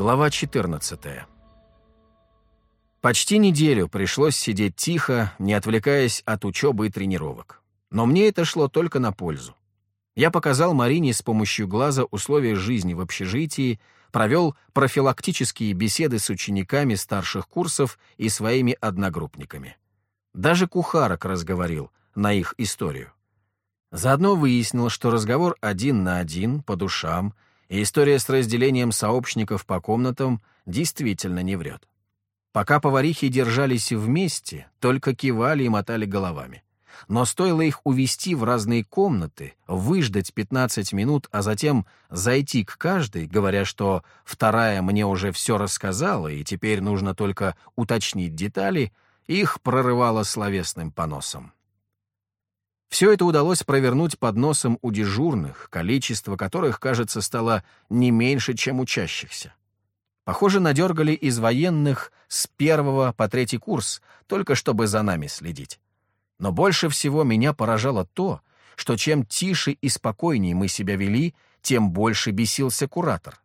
Глава 14. Почти неделю пришлось сидеть тихо, не отвлекаясь от учебы и тренировок. Но мне это шло только на пользу. Я показал Марине с помощью глаза условия жизни в общежитии, провел профилактические беседы с учениками старших курсов и своими одногруппниками. Даже кухарок разговорил на их историю. Заодно выяснил, что разговор один на один, по душам — и история с разделением сообщников по комнатам действительно не врет. Пока поварихи держались вместе, только кивали и мотали головами. Но стоило их увести в разные комнаты, выждать 15 минут, а затем зайти к каждой, говоря, что вторая мне уже все рассказала, и теперь нужно только уточнить детали, их прорывало словесным поносом. Все это удалось провернуть под носом у дежурных, количество которых, кажется, стало не меньше, чем учащихся. Похоже, надергали из военных с первого по третий курс, только чтобы за нами следить. Но больше всего меня поражало то, что чем тише и спокойнее мы себя вели, тем больше бесился куратор.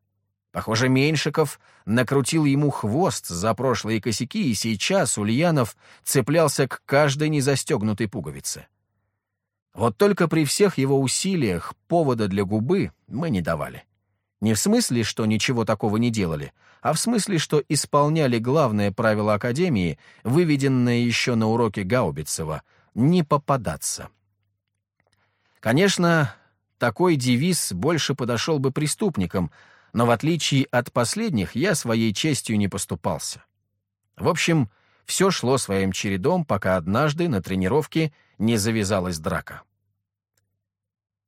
Похоже, Меньшиков накрутил ему хвост за прошлые косяки, и сейчас Ульянов цеплялся к каждой незастегнутой пуговице. Вот только при всех его усилиях повода для губы мы не давали. Не в смысле, что ничего такого не делали, а в смысле, что исполняли главное правило Академии, выведенное еще на уроке Гаубицева — не попадаться. Конечно, такой девиз больше подошел бы преступникам, но в отличие от последних я своей честью не поступался. В общем, все шло своим чередом, пока однажды на тренировке не завязалась драка.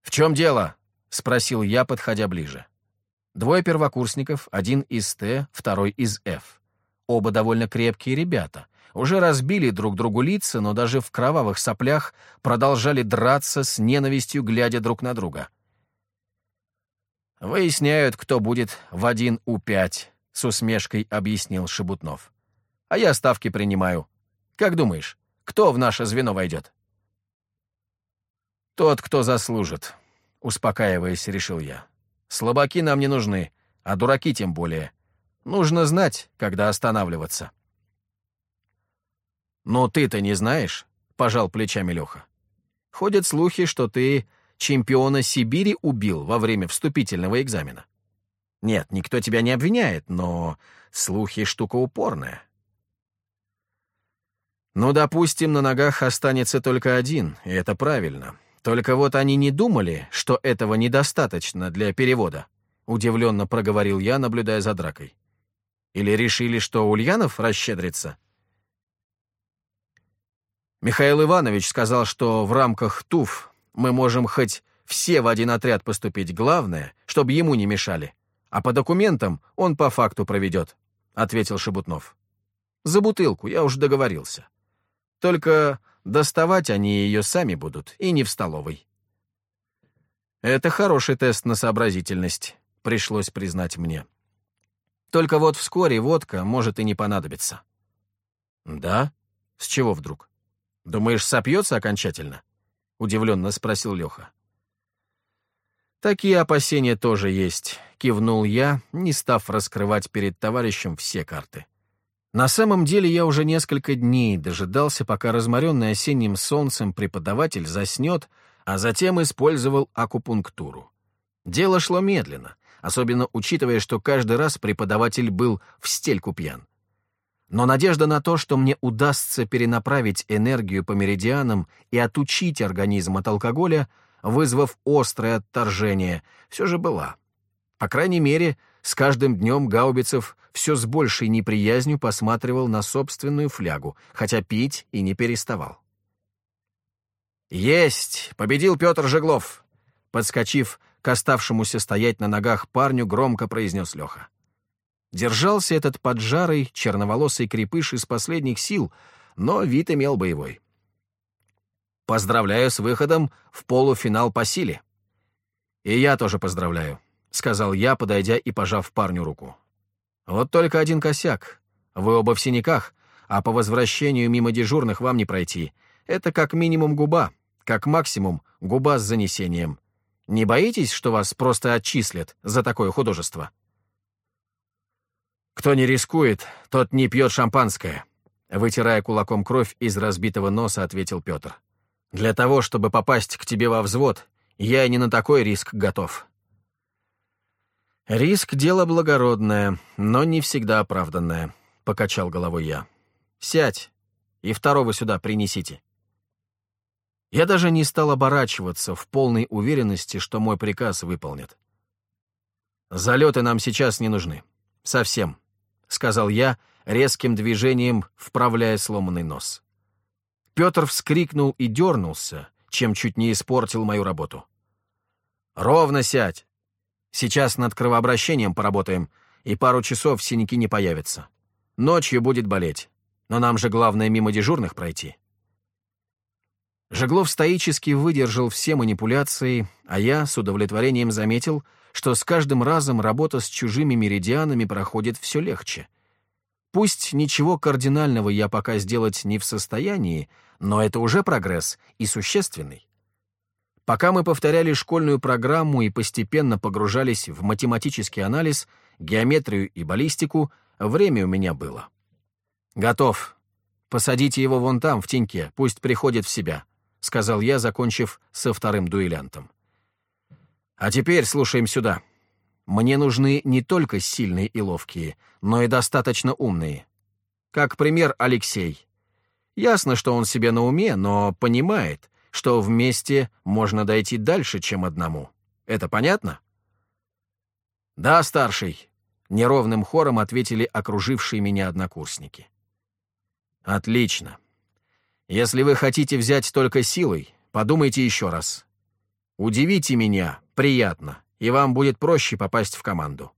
«В чем дело?» — спросил я, подходя ближе. Двое первокурсников, один из Т, второй из Ф. Оба довольно крепкие ребята. Уже разбили друг другу лица, но даже в кровавых соплях продолжали драться с ненавистью, глядя друг на друга. «Выясняют, кто будет в один У-5», — с усмешкой объяснил Шебутнов. «А я ставки принимаю. Как думаешь, кто в наше звено войдет?» «Тот, кто заслужит», — успокаиваясь, решил я. «Слабаки нам не нужны, а дураки тем более. Нужно знать, когда останавливаться». «Но ты-то не знаешь», — пожал плечами Леха. «Ходят слухи, что ты чемпиона Сибири убил во время вступительного экзамена. Нет, никто тебя не обвиняет, но слухи — штука упорная». «Ну, допустим, на ногах останется только один, и это правильно. Только вот они не думали, что этого недостаточно для перевода, удивленно проговорил я, наблюдая за дракой. Или решили, что Ульянов расщедрится? Михаил Иванович сказал, что в рамках ТУФ мы можем хоть все в один отряд поступить, главное, чтобы ему не мешали. А по документам он по факту проведет, — ответил Шебутнов. За бутылку я уже договорился. Только Доставать они ее сами будут, и не в столовой. Это хороший тест на сообразительность, пришлось признать мне. Только вот вскоре водка может и не понадобиться. Да? С чего вдруг? Думаешь, сопьется окончательно? Удивленно спросил Леха. Такие опасения тоже есть, кивнул я, не став раскрывать перед товарищем все карты. На самом деле я уже несколько дней дожидался, пока разморенный осенним солнцем преподаватель заснет, а затем использовал акупунктуру. Дело шло медленно, особенно учитывая, что каждый раз преподаватель был в стельку пьян. Но надежда на то, что мне удастся перенаправить энергию по меридианам и отучить организм от алкоголя, вызвав острое отторжение, все же была. По крайней мере, с каждым днем Гаубицев все с большей неприязнью посматривал на собственную флягу, хотя пить и не переставал. «Есть! Победил Петр Жеглов!» Подскочив к оставшемуся стоять на ногах парню, громко произнес Леха. Держался этот поджарый, черноволосый крепыш из последних сил, но вид имел боевой. «Поздравляю с выходом в полуфинал по силе». «И я тоже поздравляю», — сказал я, подойдя и пожав парню руку. «Вот только один косяк. Вы оба в синяках, а по возвращению мимо дежурных вам не пройти. Это как минимум губа, как максимум губа с занесением. Не боитесь, что вас просто отчислят за такое художество?» «Кто не рискует, тот не пьет шампанское», — вытирая кулаком кровь из разбитого носа, ответил Петр. «Для того, чтобы попасть к тебе во взвод, я и не на такой риск готов». «Риск — дело благородное, но не всегда оправданное», — покачал головой я. «Сядь и второго сюда принесите». Я даже не стал оборачиваться в полной уверенности, что мой приказ выполнят. «Залеты нам сейчас не нужны. Совсем. — сказал я, резким движением вправляя сломанный нос. Петр вскрикнул и дернулся, чем чуть не испортил мою работу. «Ровно сядь! Сейчас над кровообращением поработаем, и пару часов синяки не появятся. Ночью будет болеть, но нам же главное мимо дежурных пройти». Жеглов стоически выдержал все манипуляции, а я с удовлетворением заметил, что с каждым разом работа с чужими меридианами проходит все легче. Пусть ничего кардинального я пока сделать не в состоянии, но это уже прогресс и существенный. Пока мы повторяли школьную программу и постепенно погружались в математический анализ, геометрию и баллистику, время у меня было. «Готов. Посадите его вон там, в теньке, пусть приходит в себя», — сказал я, закончив со вторым дуэлянтом. А теперь слушаем сюда. Мне нужны не только сильные и ловкие, но и достаточно умные. Как пример Алексей. Ясно, что он себе на уме, но понимает, что вместе можно дойти дальше, чем одному. Это понятно? Да, старший. Неровным хором ответили окружившие меня однокурсники. Отлично. Если вы хотите взять только силой, подумайте еще раз. Удивите меня, приятно, и вам будет проще попасть в команду.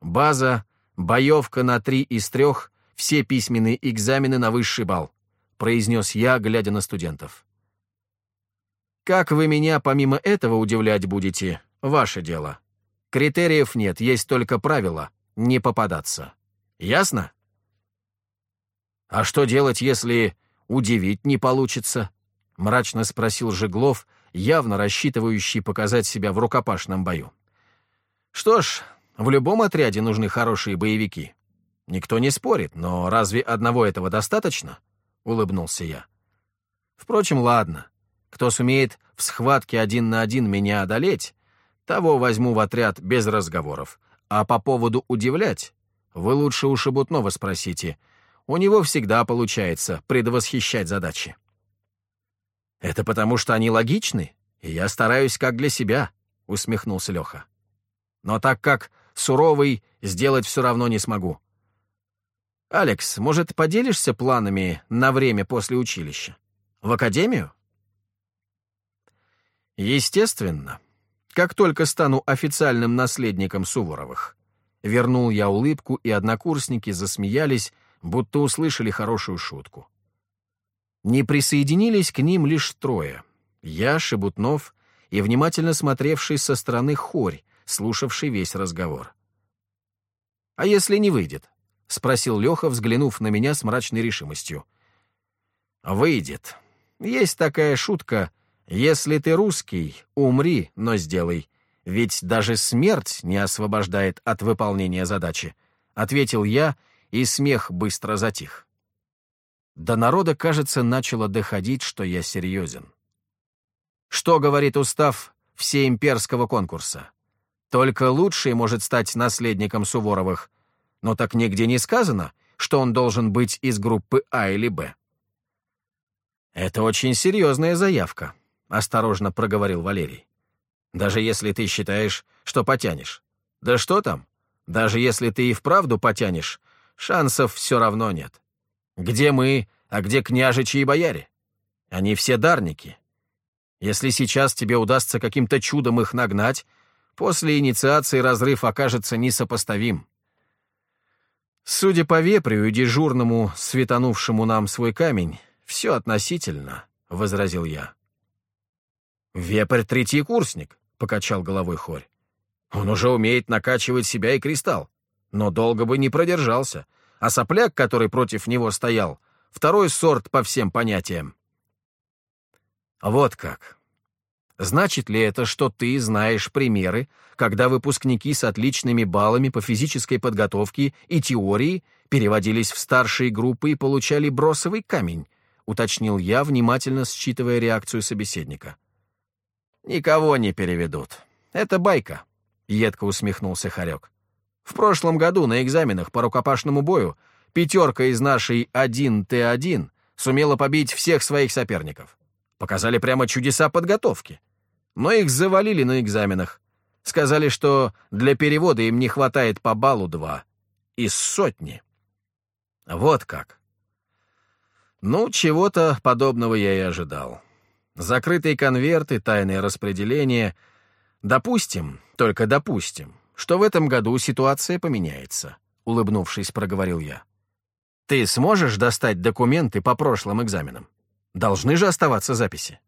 База, боевка на три из трех, все письменные экзамены на высший балл, произнес я, глядя на студентов. Как вы меня помимо этого удивлять будете, ваше дело. Критериев нет, есть только правило — не попадаться. Ясно? А что делать, если удивить не получится? Мрачно спросил Жеглов, явно рассчитывающий показать себя в рукопашном бою. Что ж, в любом отряде нужны хорошие боевики. Никто не спорит, но разве одного этого достаточно? Улыбнулся я. Впрочем, ладно. Кто сумеет в схватке один на один меня одолеть, того возьму в отряд без разговоров. А по поводу удивлять, вы лучше у Шебутнова спросите. У него всегда получается предвосхищать задачи. «Это потому, что они логичны, и я стараюсь как для себя», — усмехнулся Леха. «Но так как суровый, сделать все равно не смогу. Алекс, может, поделишься планами на время после училища? В академию?» «Естественно. Как только стану официальным наследником Суворовых». Вернул я улыбку, и однокурсники засмеялись, будто услышали хорошую шутку. Не присоединились к ним лишь трое. Я, Шебутнов и внимательно смотревший со стороны Хорь, слушавший весь разговор. «А если не выйдет?» — спросил Леха, взглянув на меня с мрачной решимостью. «Выйдет. Есть такая шутка. Если ты русский, умри, но сделай. Ведь даже смерть не освобождает от выполнения задачи», — ответил я, и смех быстро затих. До народа, кажется, начало доходить, что я серьезен. Что говорит устав всеимперского конкурса? Только лучший может стать наследником Суворовых, но так нигде не сказано, что он должен быть из группы А или Б. «Это очень серьезная заявка», — осторожно проговорил Валерий. «Даже если ты считаешь, что потянешь. Да что там? Даже если ты и вправду потянешь, шансов все равно нет. Где мы, а где княжичи и бояре? Они все дарники. Если сейчас тебе удастся каким-то чудом их нагнать, после инициации разрыв окажется несопоставим. Судя по вепрю и дежурному, светанувшему нам свой камень, все относительно, — возразил я. «Вепрь — третий курсник», — покачал головой Хорь. «Он уже умеет накачивать себя и кристалл, но долго бы не продержался, а сопляк, который против него стоял, второй сорт по всем понятиям. Вот как. Значит ли это, что ты знаешь примеры, когда выпускники с отличными баллами по физической подготовке и теории переводились в старшие группы и получали бросовый камень? уточнил я, внимательно считывая реакцию собеседника. «Никого не переведут. Это байка», — едко усмехнулся Харек. «В прошлом году на экзаменах по рукопашному бою пятерка из нашей 1Т1 сумела побить всех своих соперников. Показали прямо чудеса подготовки. Но их завалили на экзаменах. Сказали, что для перевода им не хватает по баллу два. Из сотни. Вот как. Ну, чего-то подобного я и ожидал. Закрытые конверты, тайное распределение. Допустим, только допустим, что в этом году ситуация поменяется, улыбнувшись, проговорил я. Ты сможешь достать документы по прошлым экзаменам? Должны же оставаться записи.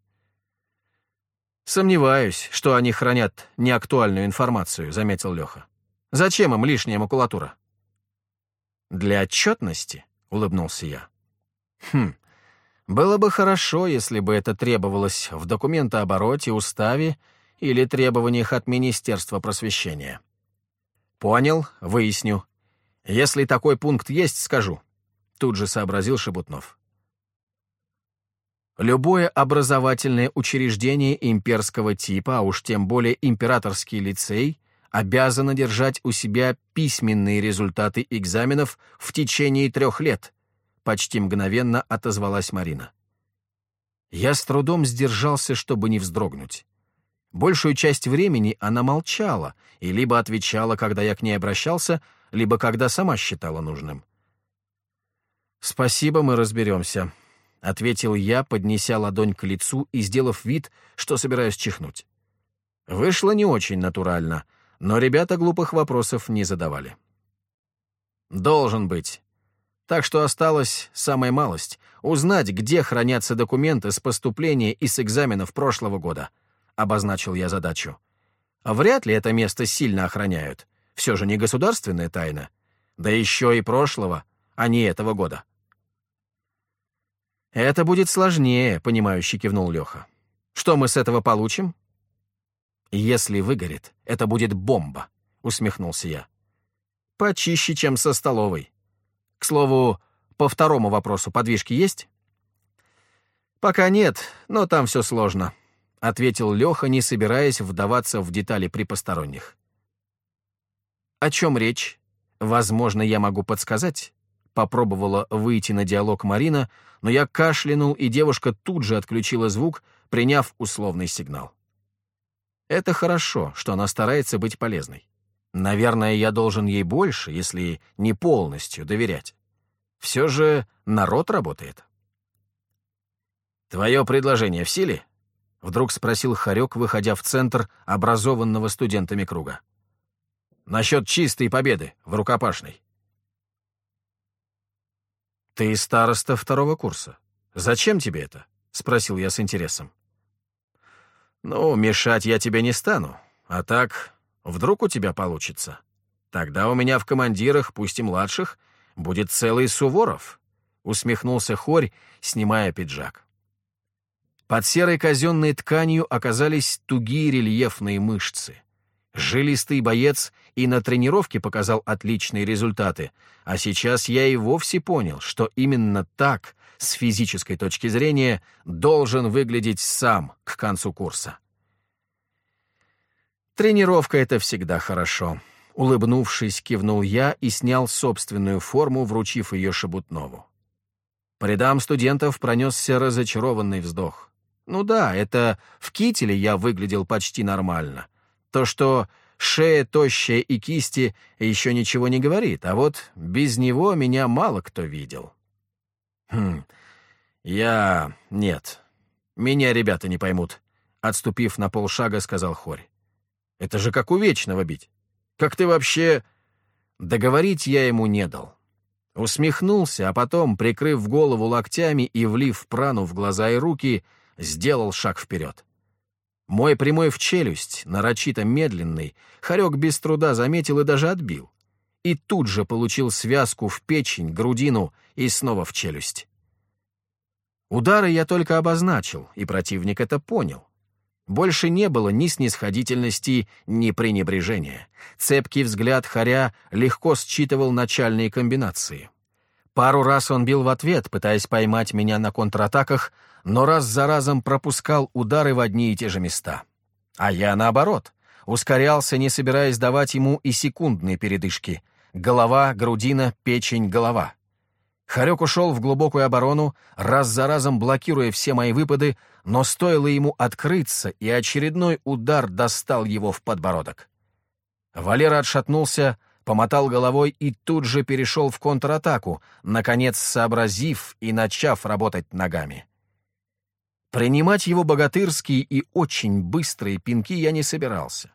Сомневаюсь, что они хранят неактуальную информацию, заметил Леха. Зачем им лишняя макулатура? Для отчетности, улыбнулся я. Хм, было бы хорошо, если бы это требовалось в документообороте, уставе или требованиях от Министерства просвещения. Понял, выясню. Если такой пункт есть, скажу. Тут же сообразил Шебутнов. Любое образовательное учреждение имперского типа, а уж тем более императорский лицей, обязано держать у себя письменные результаты экзаменов в течение трех лет, почти мгновенно отозвалась Марина. Я с трудом сдержался, чтобы не вздрогнуть. Большую часть времени она молчала и либо отвечала, когда я к ней обращался, либо когда сама считала нужным. «Спасибо, мы разберемся», — ответил я, поднеся ладонь к лицу и сделав вид, что собираюсь чихнуть. Вышло не очень натурально, но ребята глупых вопросов не задавали. «Должен быть», так что осталась самая малость — узнать, где хранятся документы с поступления и с экзаменов прошлого года. Обозначил я задачу. Вряд ли это место сильно охраняют. Все же не государственная тайна. Да еще и прошлого, а не этого года. «Это будет сложнее», — понимающе кивнул Леха. «Что мы с этого получим?» «Если выгорит, это будет бомба», — усмехнулся я. «Почище, чем со столовой. К слову, по второму вопросу подвижки есть? Пока нет, но там все сложно, ответил Леха, не собираясь вдаваться в детали при посторонних. О чем речь? Возможно, я могу подсказать. Попробовала выйти на диалог Марина, но я кашлянул, и девушка тут же отключила звук, приняв условный сигнал. Это хорошо, что она старается быть полезной. Наверное, я должен ей больше, если не полностью доверять. Все же народ работает. «Твое предложение в силе?» — вдруг спросил Харек, выходя в центр образованного студентами круга. «Насчет чистой победы в рукопашной». «Ты староста второго курса. Зачем тебе это?» — спросил я с интересом. «Ну, мешать я тебе не стану. А так, Вдруг у тебя получится? Тогда у меня в командирах, пусть и младших, будет целый Суворов», — усмехнулся Хорь, снимая пиджак. Под серой казенной тканью оказались тугие рельефные мышцы. Жилистый боец и на тренировке показал отличные результаты, а сейчас я и вовсе понял, что именно так, с физической точки зрения, должен выглядеть сам к концу курса. Тренировка — это всегда хорошо. Улыбнувшись, кивнул я и снял собственную форму, вручив ее Шебутнову. По рядам студентов пронесся разочарованный вздох. Ну да, это в кителе я выглядел почти нормально. То, что шея тощая и кисти еще ничего не говорит, а вот без него меня мало кто видел. Хм, я... нет. Меня ребята не поймут. Отступив на полшага, сказал Хорь. Это же как у Вечного бить. Как ты вообще...» Договорить я ему не дал. Усмехнулся, а потом, прикрыв голову локтями и влив прану в глаза и руки, сделал шаг вперед. Мой прямой в челюсть, нарочито медленный, Харек без труда заметил и даже отбил. И тут же получил связку в печень, грудину и снова в челюсть. Удары я только обозначил, и противник это понял. Больше не было ни снисходительности, ни пренебрежения. Цепкий взгляд Харя легко считывал начальные комбинации. Пару раз он бил в ответ, пытаясь поймать меня на контратаках, но раз за разом пропускал удары в одни и те же места. А я, наоборот, ускорялся, не собираясь давать ему и секундные передышки. Голова, грудина, печень, голова. Харек ушел в глубокую оборону, раз за разом блокируя все мои выпады, но стоило ему открыться, и очередной удар достал его в подбородок. Валера отшатнулся, помотал головой и тут же перешел в контратаку, наконец сообразив и начав работать ногами. Принимать его богатырские и очень быстрые пинки я не собирался.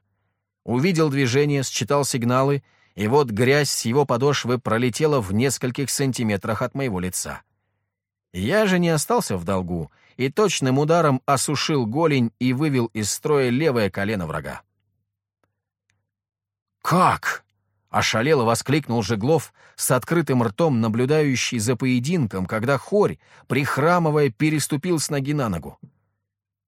Увидел движение, считал сигналы — и вот грязь с его подошвы пролетела в нескольких сантиметрах от моего лица. Я же не остался в долгу и точным ударом осушил голень и вывел из строя левое колено врага. «Как?» — ошалело воскликнул Жеглов с открытым ртом, наблюдающий за поединком, когда хорь, прихрамывая, переступил с ноги на ногу.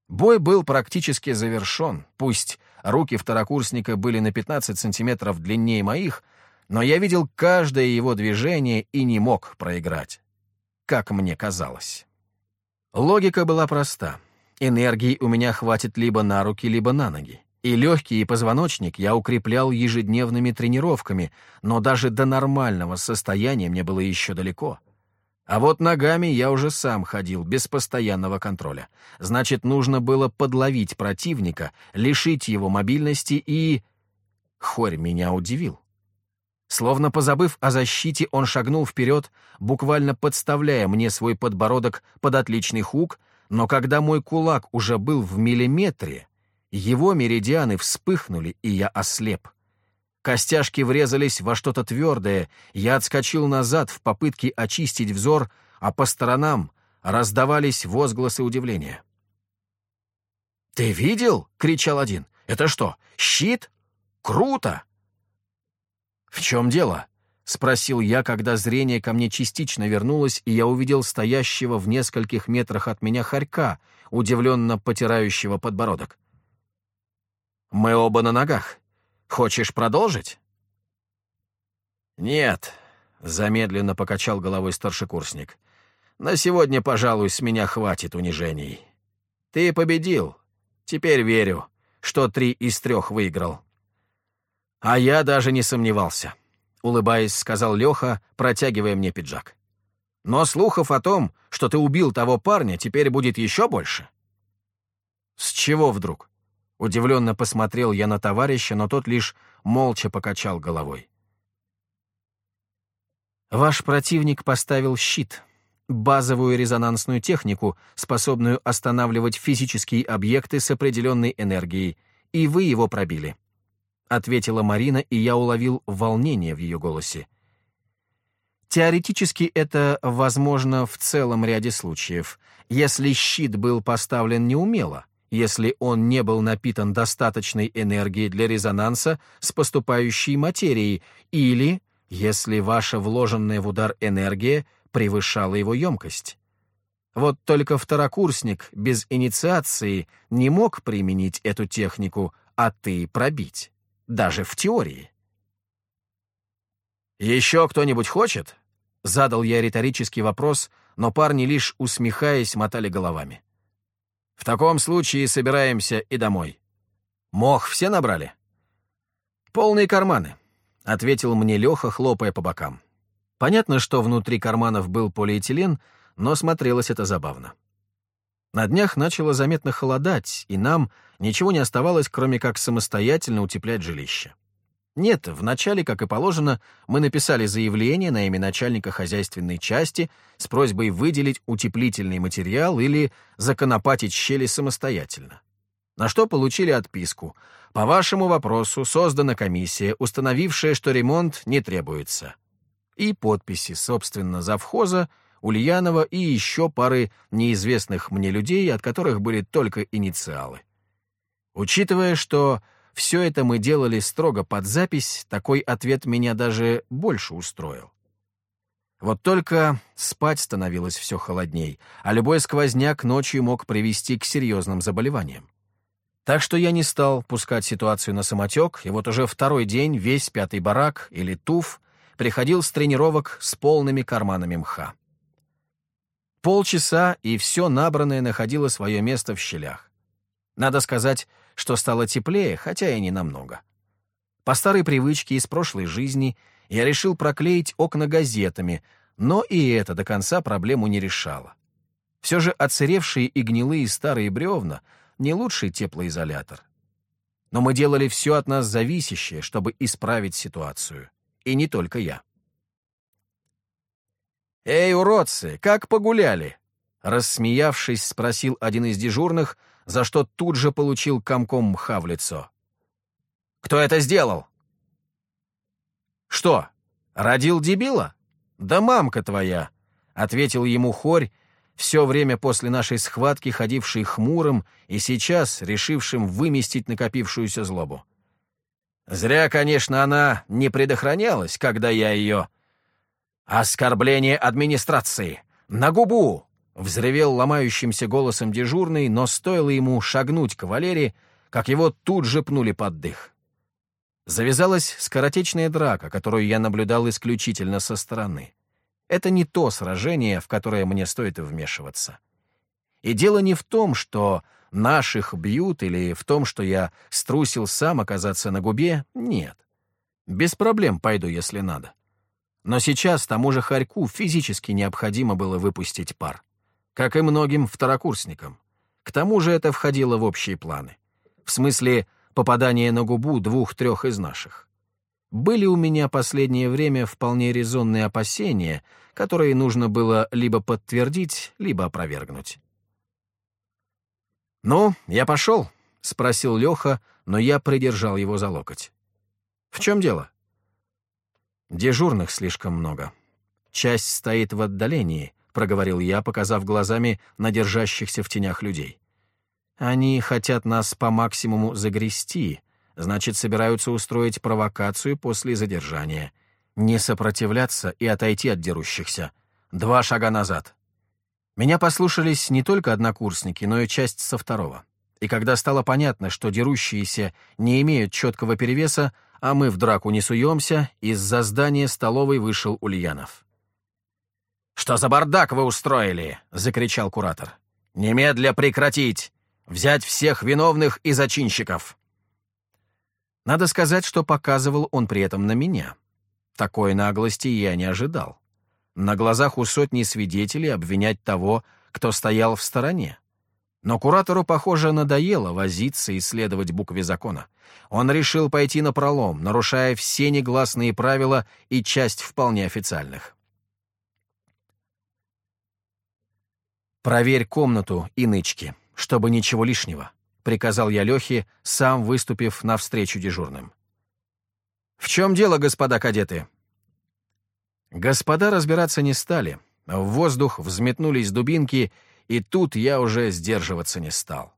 Бой был практически завершен, пусть руки второкурсника были на 15 сантиметров длиннее моих, но я видел каждое его движение и не мог проиграть. Как мне казалось. Логика была проста. Энергии у меня хватит либо на руки, либо на ноги. И легкий, и позвоночник я укреплял ежедневными тренировками, но даже до нормального состояния мне было еще далеко. А вот ногами я уже сам ходил, без постоянного контроля. Значит, нужно было подловить противника, лишить его мобильности и... Хорь меня удивил. Словно позабыв о защите, он шагнул вперед, буквально подставляя мне свой подбородок под отличный хук, но когда мой кулак уже был в миллиметре, его меридианы вспыхнули, и я ослеп. Костяшки врезались во что-то твердое, я отскочил назад в попытке очистить взор, а по сторонам раздавались возгласы удивления. «Ты видел?» — кричал один. «Это что, щит? Круто!» «В чем дело?» — спросил я, когда зрение ко мне частично вернулось, и я увидел стоящего в нескольких метрах от меня хорька, удивленно потирающего подбородок. «Мы оба на ногах. Хочешь продолжить?» «Нет», — замедленно покачал головой старшекурсник. «На сегодня, пожалуй, с меня хватит унижений. Ты победил. Теперь верю, что три из трех выиграл». «А я даже не сомневался», — улыбаясь, сказал Леха, протягивая мне пиджак. «Но слухов о том, что ты убил того парня, теперь будет еще больше». «С чего вдруг?» Удивленно посмотрел я на товарища, но тот лишь молча покачал головой. Ваш противник поставил щит, базовую резонансную технику, способную останавливать физические объекты с определенной энергией, и вы его пробили. Ответила Марина, и я уловил волнение в ее голосе. Теоретически это возможно в целом ряде случаев, если щит был поставлен неумело, если он не был напитан достаточной энергией для резонанса с поступающей материей, или если ваша вложенная в удар энергия превышала его емкость. Вот только второкурсник без инициации не мог применить эту технику, а ты пробить, даже в теории. «Еще кто-нибудь хочет?» — задал я риторический вопрос, но парни, лишь усмехаясь, мотали головами. В таком случае собираемся и домой. Мох все набрали? Полные карманы, — ответил мне Леха, хлопая по бокам. Понятно, что внутри карманов был полиэтилен, но смотрелось это забавно. На днях начало заметно холодать, и нам ничего не оставалось, кроме как самостоятельно утеплять жилище. Нет, вначале, как и положено, мы написали заявление на имя начальника хозяйственной части с просьбой выделить утеплительный материал или законопатить щели самостоятельно. На что получили отписку. По вашему вопросу создана комиссия, установившая, что ремонт не требуется. И подписи, собственно, завхоза, Ульянова и еще пары неизвестных мне людей, от которых были только инициалы. Учитывая, что все это мы делали строго под запись, такой ответ меня даже больше устроил. Вот только спать становилось все холодней, а любой сквозняк ночью мог привести к серьезным заболеваниям. Так что я не стал пускать ситуацию на самотек, и вот уже второй день весь пятый барак, или туф, приходил с тренировок с полными карманами мха. Полчаса, и все набранное находило свое место в щелях. Надо сказать, что стало теплее, хотя и не намного. По старой привычке из прошлой жизни я решил проклеить окна газетами, но и это до конца проблему не решало. Все же оцаревшие и гнилые старые бревна — не лучший теплоизолятор. Но мы делали все от нас зависящее, чтобы исправить ситуацию. И не только я. «Эй, уродцы, как погуляли?» Рассмеявшись, спросил один из дежурных, за что тут же получил комком мха в лицо. «Кто это сделал?» «Что, родил дебила? Да мамка твоя!» — ответил ему хорь все время после нашей схватки ходивший хмурым и сейчас решившим выместить накопившуюся злобу. Зря, конечно, она не предохранялась, когда я ее... «Оскорбление администрации! На губу!» — взревел ломающимся голосом дежурный, но стоило ему шагнуть к Валере, как его тут же пнули под дых. Завязалась скоротечная драка, которую я наблюдал исключительно со стороны. Это не то сражение, в которое мне стоит вмешиваться. И дело не в том, что наших бьют, или в том, что я струсил сам оказаться на губе, нет. Без проблем пойду, если надо. Но сейчас тому же Харьку физически необходимо было выпустить пар. Как и многим второкурсникам. К тому же это входило в общие планы. В смысле попадания на губу двух-трех из наших. Были у меня последнее время вполне резонные опасения, которые нужно было либо подтвердить, либо опровергнуть. «Ну, я пошел», — спросил Леха, но я придержал его за локоть. «В чем дело?» «Дежурных слишком много. Часть стоит в отдалении», — проговорил я, показав глазами на держащихся в тенях людей. «Они хотят нас по максимуму загрести, значит, собираются устроить провокацию после задержания. Не сопротивляться и отойти от дерущихся. Два шага назад. Меня послушались не только однокурсники, но и часть со второго. И когда стало понятно, что дерущиеся не имеют четкого перевеса, а мы в драку не суемся, из-за здания столовой вышел Ульянов. «Что за бардак вы устроили?» — закричал куратор. «Немедля прекратить! Взять всех виновных и зачинщиков!» Надо сказать, что показывал он при этом на меня. Такой наглости я не ожидал. На глазах у сотни свидетелей обвинять того, кто стоял в стороне. Но куратору, похоже, надоело возиться и следовать букве закона. Он решил пойти на пролом, нарушая все негласные правила и часть вполне официальных. «Проверь комнату и нычки, чтобы ничего лишнего», приказал я Лехе, сам выступив навстречу дежурным. «В чем дело, господа кадеты?» Господа разбираться не стали. В воздух взметнулись дубинки, и тут я уже сдерживаться не стал.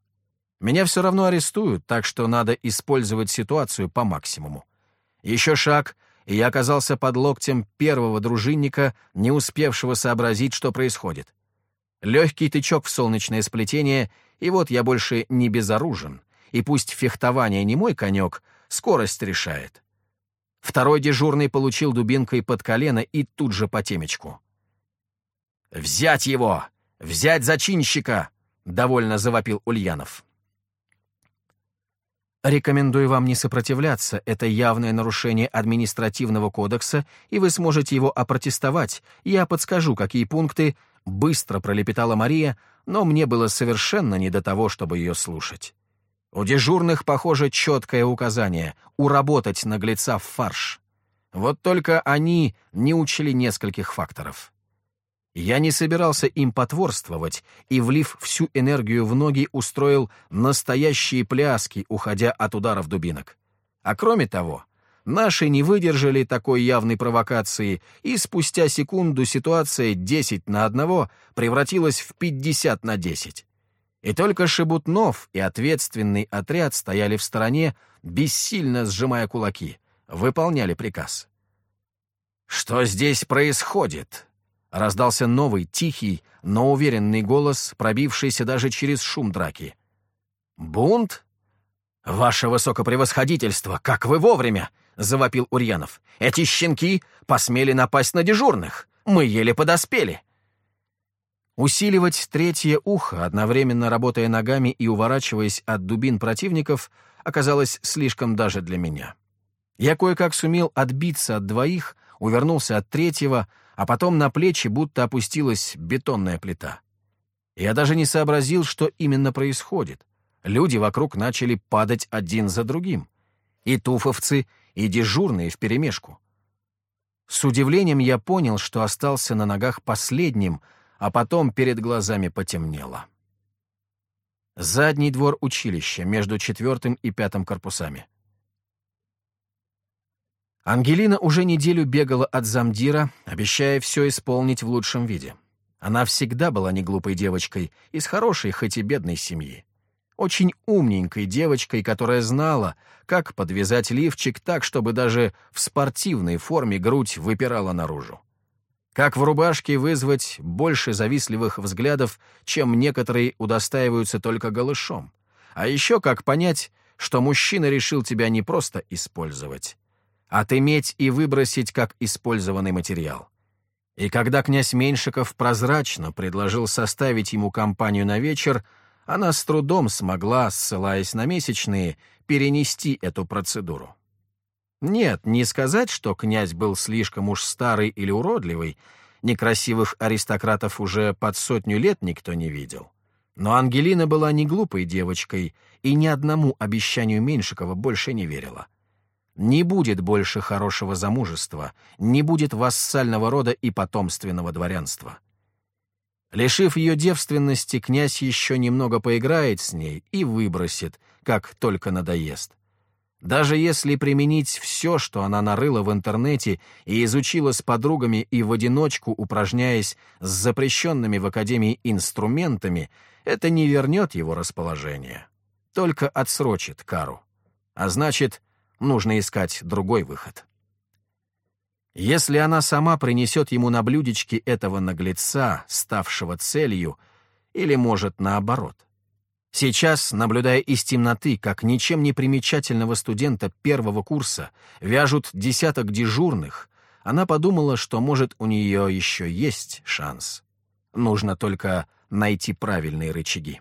Меня все равно арестуют, так что надо использовать ситуацию по максимуму. Еще шаг, и я оказался под локтем первого дружинника, не успевшего сообразить, что происходит. Легкий тычок в солнечное сплетение, и вот я больше не безоружен, и пусть фехтование не мой конек, скорость решает. Второй дежурный получил дубинкой под колено и тут же по темечку. «Взять его! Взять зачинщика!» — довольно завопил Ульянов. Рекомендую вам не сопротивляться, это явное нарушение административного кодекса, и вы сможете его опротестовать. Я подскажу, какие пункты, быстро пролепетала Мария, но мне было совершенно не до того, чтобы ее слушать. У дежурных, похоже, четкое указание — уработать наглеца в фарш. Вот только они не учли нескольких факторов. Я не собирался им потворствовать и, влив всю энергию в ноги, устроил настоящие пляски, уходя от ударов дубинок. А кроме того, наши не выдержали такой явной провокации, и спустя секунду ситуация 10 на 1 превратилась в 50 на 10. И только Шебутнов и ответственный отряд стояли в стороне, бессильно сжимая кулаки, выполняли приказ. «Что здесь происходит?» Раздался новый, тихий, но уверенный голос, пробившийся даже через шум драки. «Бунт? «Ваше высокопревосходительство, как вы вовремя!» — завопил Ульянов. «Эти щенки посмели напасть на дежурных. Мы еле подоспели». Усиливать третье ухо, одновременно работая ногами и уворачиваясь от дубин противников, оказалось слишком даже для меня. Я кое-как сумел отбиться от двоих, увернулся от третьего, а потом на плечи будто опустилась бетонная плита. Я даже не сообразил, что именно происходит. Люди вокруг начали падать один за другим. И туфовцы, и дежурные вперемешку. С удивлением я понял, что остался на ногах последним, а потом перед глазами потемнело. Задний двор училища между четвертым и пятым корпусами. Ангелина уже неделю бегала от замдира, обещая все исполнить в лучшем виде. Она всегда была не глупой девочкой, из хорошей, хоть и бедной семьи очень умненькой девочкой, которая знала, как подвязать лифчик так, чтобы даже в спортивной форме грудь выпирала наружу. Как в рубашке вызвать больше завистливых взглядов, чем некоторые удостаиваются только голышом. А еще как понять, что мужчина решил тебя не просто использовать, отыметь и выбросить как использованный материал. И когда князь Меньшиков прозрачно предложил составить ему компанию на вечер, она с трудом смогла, ссылаясь на месячные, перенести эту процедуру. Нет, не сказать, что князь был слишком уж старый или уродливый, некрасивых аристократов уже под сотню лет никто не видел. Но Ангелина была не глупой девочкой и ни одному обещанию Меньшикова больше не верила. Не будет больше хорошего замужества, не будет вассального рода и потомственного дворянства. Лишив ее девственности, князь еще немного поиграет с ней и выбросит, как только надоест. Даже если применить все, что она нарыла в интернете и изучила с подругами и в одиночку, упражняясь с запрещенными в Академии инструментами, это не вернет его расположение. Только отсрочит кару. А значит, нужно искать другой выход. Если она сама принесет ему на блюдечке этого наглеца, ставшего целью, или, может, наоборот. Сейчас, наблюдая из темноты, как ничем не примечательного студента первого курса вяжут десяток дежурных, она подумала, что, может, у нее еще есть шанс. Нужно только найти правильные рычаги.